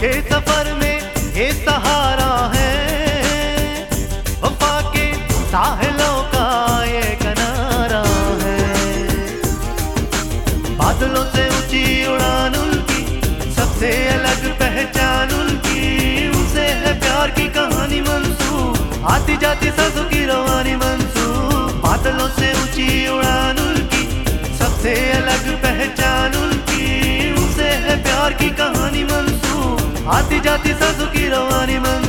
के सफ़र में ये सहारा है। वफा के साहलों का ये कनारा है। बादलों से ऊँची उड़ान उनकी, सबसे अलग पहचान उनकी। उनसे है प्यार की कहानी मंसूर आती जाती सांसों की रवानी मंसू बादलों से ऊँची उड़ान उनकी, सबसे अलग पहचान उनकी। उनसे है प्यार की कहानी आती जाती सांसों की रवानी मंसूर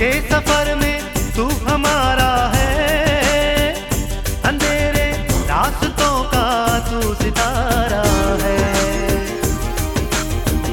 के सफर में तू हमारा है अंधेरे रास्तों का तू सितारा है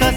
का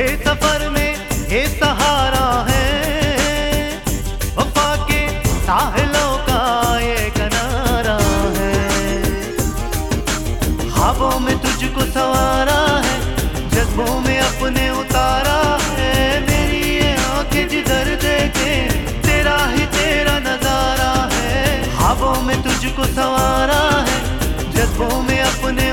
के सफ़र में ये सहारा है। वफा के साहिलों का ये किनारा है। ख्वाबों में तुझको सवारा है, जज्बों में अपने उतारा है। मेरी ये आँखें जिधर देखे, तेरा ही तेरा नज़ारा है। ख्वाबों में तुझको सवारा है, जज्बों में अपने